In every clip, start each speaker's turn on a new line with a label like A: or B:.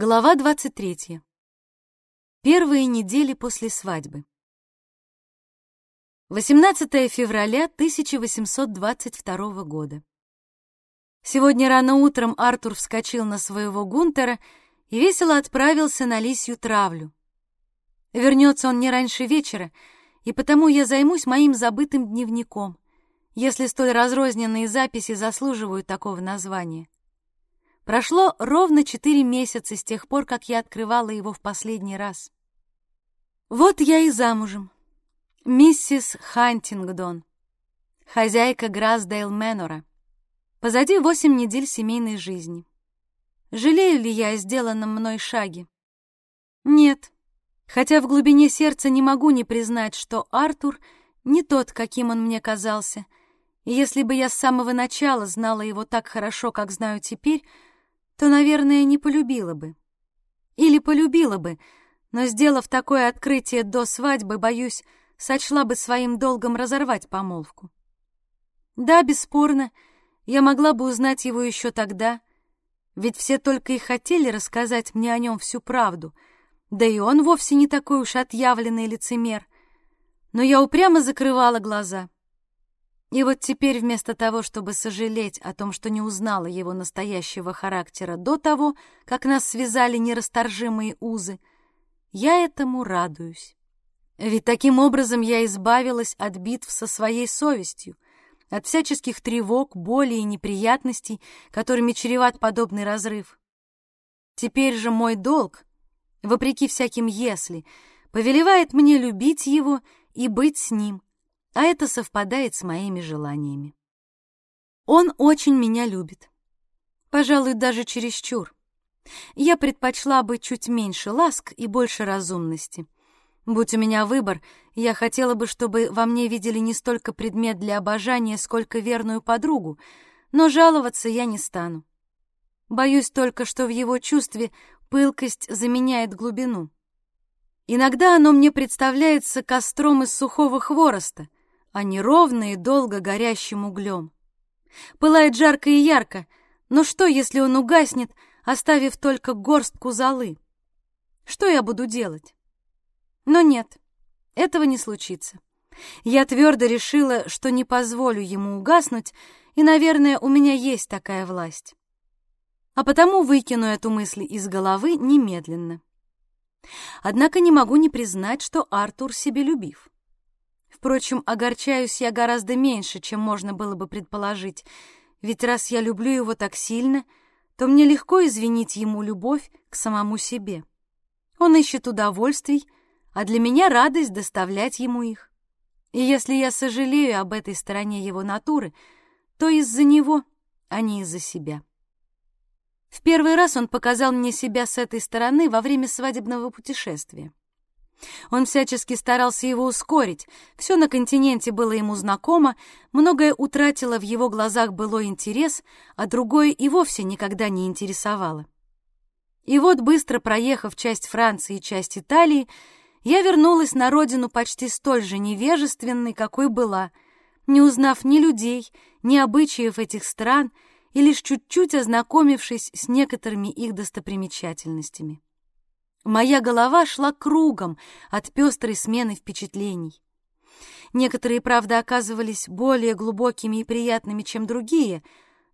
A: Глава 23. Первые недели после свадьбы. 18 февраля 1822 года. Сегодня рано утром Артур вскочил на своего Гунтера и весело отправился на лисью травлю. Вернется он не раньше вечера, и потому я займусь моим забытым дневником, если столь разрозненные записи заслуживают такого названия. Прошло ровно четыре месяца с тех пор, как я открывала его в последний раз. Вот я и замужем. Миссис Хантингдон, хозяйка Грасдейл Мэнора. Позади восемь недель семейной жизни. Жалею ли я о сделанном мной шаге? Нет. Хотя в глубине сердца не могу не признать, что Артур не тот, каким он мне казался. И если бы я с самого начала знала его так хорошо, как знаю теперь, то, наверное, не полюбила бы. Или полюбила бы, но, сделав такое открытие до свадьбы, боюсь, сочла бы своим долгом разорвать помолвку. Да, бесспорно, я могла бы узнать его еще тогда, ведь все только и хотели рассказать мне о нем всю правду, да и он вовсе не такой уж отъявленный лицемер. Но я упрямо закрывала глаза — и вот теперь вместо того, чтобы сожалеть о том, что не узнала его настоящего характера до того, как нас связали нерасторжимые узы, я этому радуюсь. Ведь таким образом я избавилась от битв со своей совестью, от всяческих тревог, боли и неприятностей, которыми чреват подобный разрыв. Теперь же мой долг, вопреки всяким «если», повелевает мне любить его и быть с ним — а это совпадает с моими желаниями. Он очень меня любит. Пожалуй, даже чересчур. Я предпочла бы чуть меньше ласк и больше разумности. Будь у меня выбор, я хотела бы, чтобы во мне видели не столько предмет для обожания, сколько верную подругу, но жаловаться я не стану. Боюсь только, что в его чувстве пылкость заменяет глубину. Иногда оно мне представляется костром из сухого хвороста, а не ровно и долго горящим углем. Пылает жарко и ярко, но что, если он угаснет, оставив только горстку золы? Что я буду делать? Но нет, этого не случится. Я твердо решила, что не позволю ему угаснуть, и, наверное, у меня есть такая власть. А потому выкину эту мысль из головы немедленно. Однако не могу не признать, что Артур себелюбив. Впрочем, огорчаюсь я гораздо меньше, чем можно было бы предположить, ведь раз я люблю его так сильно, то мне легко извинить ему любовь к самому себе. Он ищет удовольствий, а для меня радость доставлять ему их. И если я сожалею об этой стороне его натуры, то из-за него, а не из-за себя. В первый раз он показал мне себя с этой стороны во время свадебного путешествия. Он всячески старался его ускорить, все на континенте было ему знакомо, многое утратило в его глазах былой интерес, а другое и вовсе никогда не интересовало. И вот, быстро проехав часть Франции и часть Италии, я вернулась на родину почти столь же невежественной, какой была, не узнав ни людей, ни обычаев этих стран и лишь чуть-чуть ознакомившись с некоторыми их достопримечательностями. Моя голова шла кругом от пестрой смены впечатлений. Некоторые, правда, оказывались более глубокими и приятными, чем другие,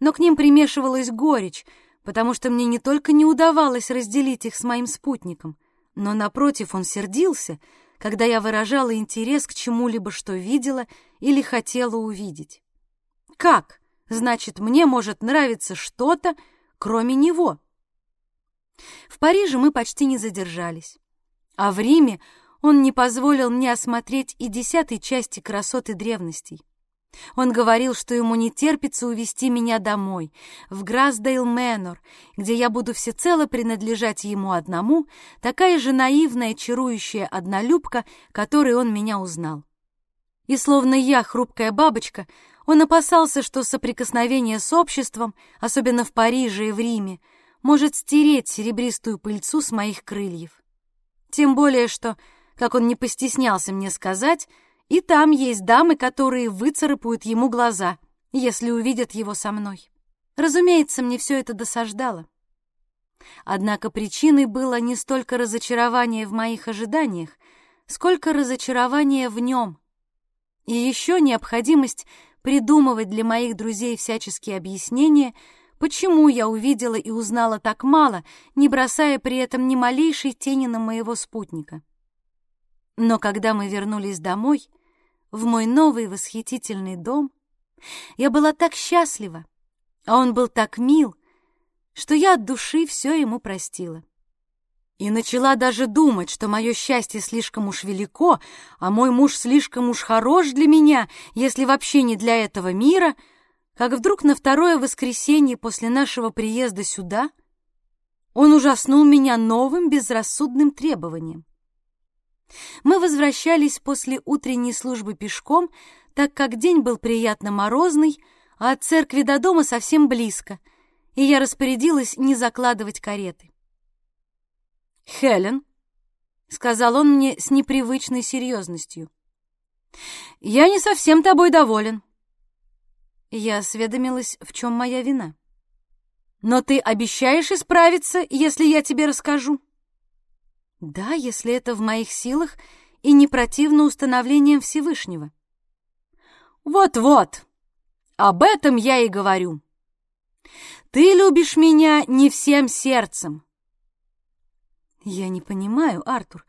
A: но к ним примешивалась горечь, потому что мне не только не удавалось разделить их с моим спутником, но, напротив, он сердился, когда я выражала интерес к чему-либо, что видела или хотела увидеть. Как, значит, мне может нравиться что-то, кроме него? В Париже мы почти не задержались. А в Риме он не позволил мне осмотреть и десятой части красоты древностей. Он говорил, что ему не терпится увести меня домой, в Грасдейл Мэнор, где я буду всецело принадлежать ему одному, такая же наивная, чарующая однолюбка, которой он меня узнал. И словно я, хрупкая бабочка, он опасался, что соприкосновение с обществом, особенно в Париже и в Риме, может стереть серебристую пыльцу с моих крыльев. Тем более, что, как он не постеснялся мне сказать, и там есть дамы, которые выцарапают ему глаза, если увидят его со мной. Разумеется, мне все это досаждало. Однако причиной было не столько разочарование в моих ожиданиях, сколько разочарование в нем. И еще необходимость придумывать для моих друзей всяческие объяснения, почему я увидела и узнала так мало, не бросая при этом ни малейшей тени на моего спутника. Но когда мы вернулись домой, в мой новый восхитительный дом, я была так счастлива, а он был так мил, что я от души все ему простила. И начала даже думать, что мое счастье слишком уж велико, а мой муж слишком уж хорош для меня, если вообще не для этого мира, как вдруг на второе воскресенье после нашего приезда сюда он ужаснул меня новым безрассудным требованием. Мы возвращались после утренней службы пешком, так как день был приятно морозный, а от церкви до дома совсем близко, и я распорядилась не закладывать кареты. «Хелен», — сказал он мне с непривычной серьезностью, — «я не совсем тобой доволен». Я осведомилась, в чем моя вина. «Но ты обещаешь исправиться, если я тебе расскажу?» «Да, если это в моих силах и не противно установлениям Всевышнего».
B: «Вот-вот, об этом я и говорю. Ты любишь меня не всем сердцем,
A: «Я не понимаю, Артур.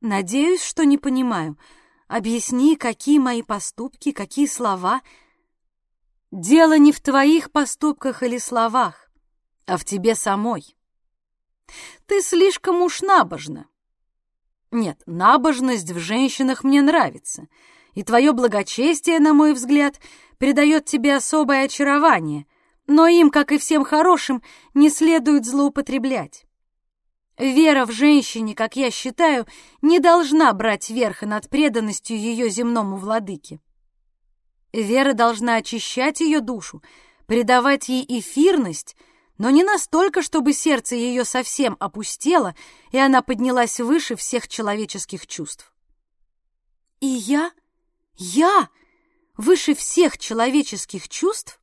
A: Надеюсь, что не понимаю. Объясни, какие мои поступки, какие слова...»
B: «Дело не в твоих поступках или словах, а в тебе самой. Ты слишком уж набожна. Нет, набожность в женщинах мне нравится, и твое благочестие, на мой взгляд, придает тебе особое очарование, но им, как и всем хорошим, не следует злоупотреблять. Вера в женщине, как я считаю, не должна брать верх над преданностью ее земному владыке. Вера должна очищать ее душу, придавать ей эфирность, но не настолько, чтобы сердце ее совсем опустело, и она поднялась выше всех человеческих чувств. И я? Я? Выше всех человеческих чувств?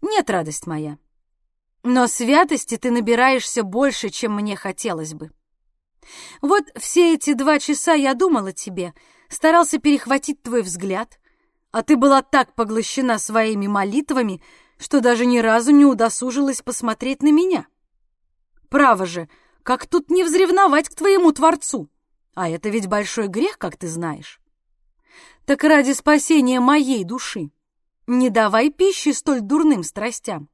B: Нет, радость моя, но святости ты набираешься больше, чем мне хотелось бы. Вот все эти два часа я думал о тебе, старался перехватить твой взгляд, а ты была так поглощена своими молитвами, что даже ни разу не удосужилась посмотреть на меня. Право же, как тут не взревновать к твоему Творцу? А это ведь большой грех, как ты знаешь. Так ради спасения моей души не давай пищи столь дурным страстям.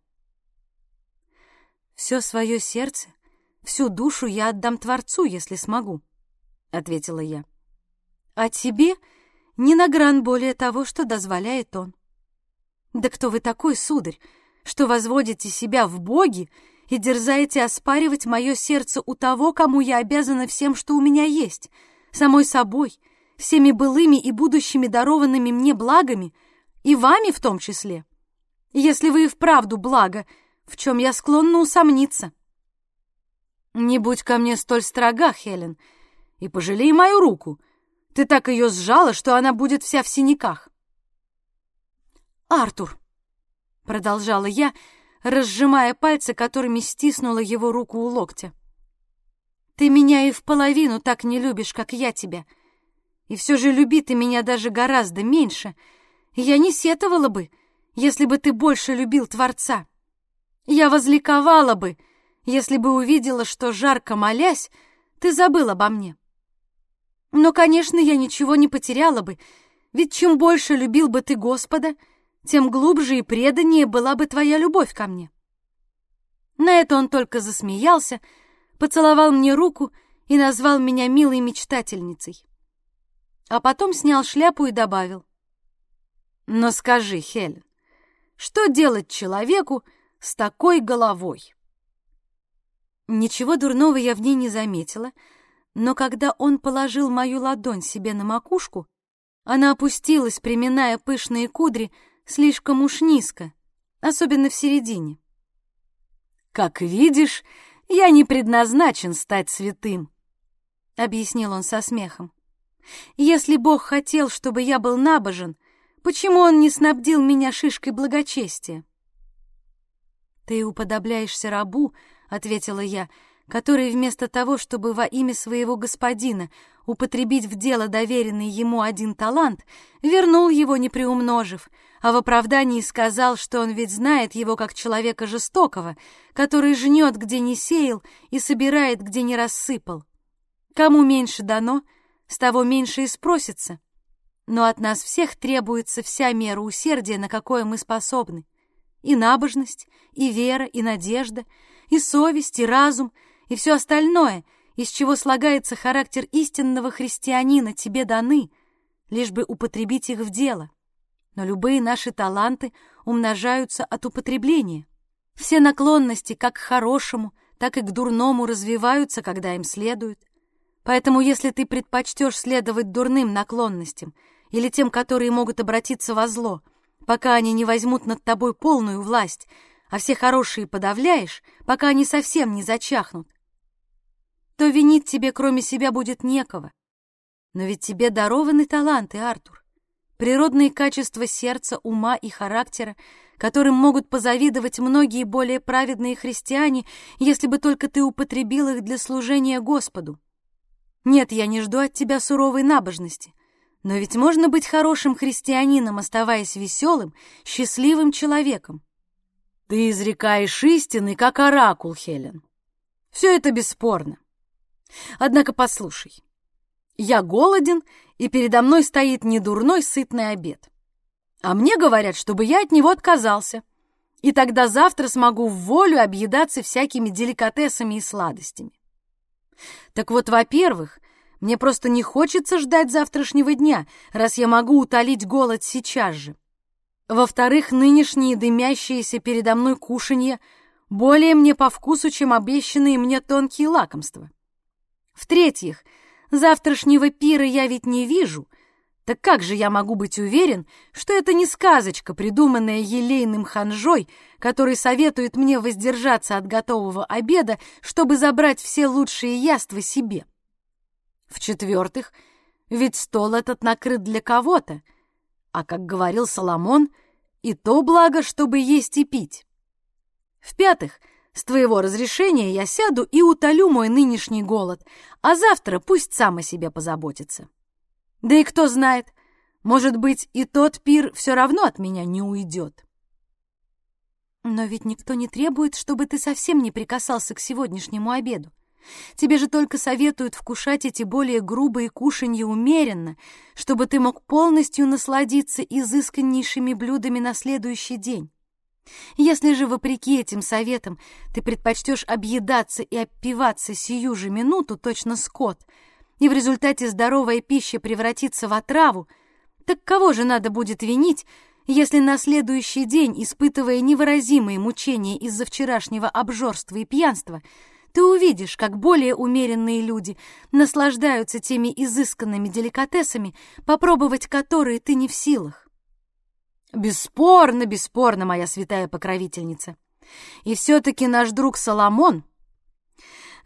A: «Все свое сердце, всю душу я отдам Творцу, если смогу», — ответила я. «А тебе не на гран более того, что дозволяет он». «Да кто вы такой, сударь, что возводите себя в боги и дерзаете оспаривать мое сердце у того, кому я обязана всем, что у меня есть, самой собой, всеми былыми и будущими дарованными мне благами, и вами в том числе? Если вы и вправду благо — в чем я склонна усомниться.
B: Не будь ко мне столь строга, Хелен, и пожалей мою руку. Ты так ее сжала, что она будет вся в синяках.
A: Артур, продолжала я, разжимая пальцы, которыми стиснула его руку у локтя. Ты меня и в половину так не любишь, как я тебя. И все же люби ты меня даже гораздо меньше. Я не сетовала бы, если бы ты больше любил Творца. Я возликовала бы, если бы увидела, что, жарко молясь, ты забыл обо мне. Но, конечно, я ничего не потеряла бы, ведь чем больше любил бы ты Господа, тем глубже и преданнее была бы твоя любовь ко мне. На это он только засмеялся, поцеловал мне руку и назвал меня милой мечтательницей. А потом снял шляпу и добавил. «Но скажи, Хелен, что делать человеку, с такой головой. Ничего дурного я в ней не заметила, но когда он положил мою ладонь себе на макушку, она опустилась, приминая пышные кудри, слишком уж низко, особенно в середине.
B: «Как видишь, я не предназначен стать святым», — объяснил он со смехом.
A: «Если Бог хотел, чтобы я был набожен, почему Он не снабдил меня шишкой благочестия?» Ты уподобляешься рабу, — ответила я, который вместо того, чтобы во имя своего господина употребить в дело доверенный ему один талант, вернул его, не приумножив, а в оправдании сказал, что он ведь знает его как человека жестокого, который жнет, где не сеял, и собирает, где не рассыпал. Кому меньше дано, с того меньше и спросится. Но от нас всех требуется вся мера усердия, на какое мы способны. И набожность, и вера, и надежда, и совесть, и разум, и все остальное, из чего слагается характер истинного христианина, тебе даны, лишь бы употребить их в дело. Но любые наши таланты умножаются от употребления. Все наклонности как к хорошему, так и к дурному развиваются, когда им следует. Поэтому если ты предпочтешь следовать дурным наклонностям или тем, которые могут обратиться во зло, пока они не возьмут над тобой полную власть, а все хорошие подавляешь, пока они совсем не зачахнут, то винить тебе кроме себя будет некого. Но ведь тебе дарованы таланты, Артур, природные качества сердца, ума и характера, которым могут позавидовать многие более праведные христиане, если бы только ты употребил их для служения Господу. Нет, я не жду от тебя суровой набожности. Но ведь можно быть хорошим христианином, оставаясь веселым, счастливым человеком. Ты изрекаешь истины, как оракул, Хелен. Все это бесспорно. Однако послушай. Я голоден, и передо мной стоит недурной сытный обед. А мне говорят, чтобы я от него отказался. И тогда завтра смогу в волю объедаться всякими деликатесами и сладостями. Так вот, во-первых, мне просто не хочется ждать завтрашнего дня, раз я могу утолить голод сейчас же. Во-вторых, нынешние дымящиеся передо мной кушанья более мне по вкусу, чем обещанные мне тонкие лакомства. В-третьих, завтрашнего пира я ведь не вижу, так как же я могу быть уверен, что это не сказочка, придуманная елейным ханжой, который советует мне воздержаться от готового обеда, чтобы забрать все лучшие яства себе? В-четвертых, ведь стол этот накрыт для кого-то, а, как говорил Соломон, и то благо, чтобы есть и пить. В-пятых, с твоего разрешения я сяду и утолю мой нынешний голод, а завтра пусть сам о себе позаботится. Да и кто знает, может быть, и тот пир все равно от меня не уйдет. Но ведь никто не требует, чтобы ты совсем не прикасался к сегодняшнему обеду. Тебе же только советуют вкушать эти более грубые кушанья умеренно, чтобы ты мог полностью насладиться изысканнейшими блюдами на следующий день. Если же, вопреки этим советам, ты предпочтешь объедаться и опиваться сию же минуту, точно скот — и в результате здоровая пища превратится в отраву, так кого же надо будет винить, если на следующий день, испытывая невыразимые мучения из-за вчерашнего обжорства и пьянства, ты увидишь, как более умеренные люди наслаждаются теми изысканными деликатесами, попробовать которые ты не в силах. Бесспорно, бесспорно, моя святая покровительница. И все-таки наш друг Соломон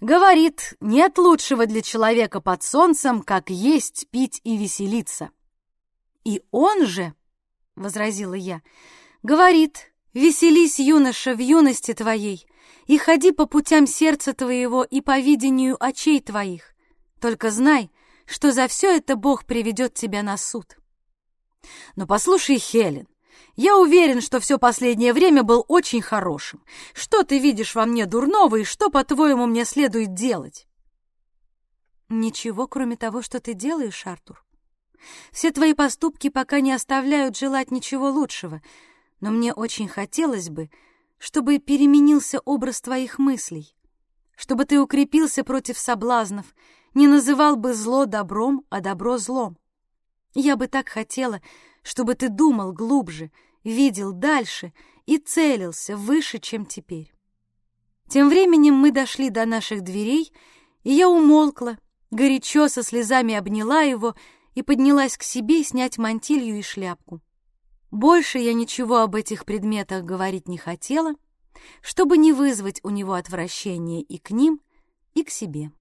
A: Говорит, нет лучшего для человека под солнцем, как есть, пить и веселиться. И он же, — возразила я, — говорит, веселись, юноша, в юности твоей, и ходи по путям сердца твоего и по видению очей твоих. Только знай, что за все это Бог приведет тебя на суд. Но послушай, Хелен, я уверен, что все последнее время был очень хорошим. Что ты видишь во мне дурного и что, по-твоему, мне следует делать?» «Ничего, кроме того, что ты делаешь, Артур. Все твои поступки пока не оставляют желать ничего лучшего, но мне очень хотелось бы, чтобы переменился образ твоих мыслей, чтобы ты укрепился против соблазнов, не называл бы зло добром, а добро злом. Я бы так хотела, чтобы ты думал глубже, видел дальше и целился выше, чем теперь. Тем временем мы дошли до наших дверей, и я умолкла, горячо со слезами обняла его и поднялась к себе снять мантилью и шляпку. Больше я ничего об этих предметах говорить не хотела, чтобы не вызвать у него отвращения и к ним, и к себе.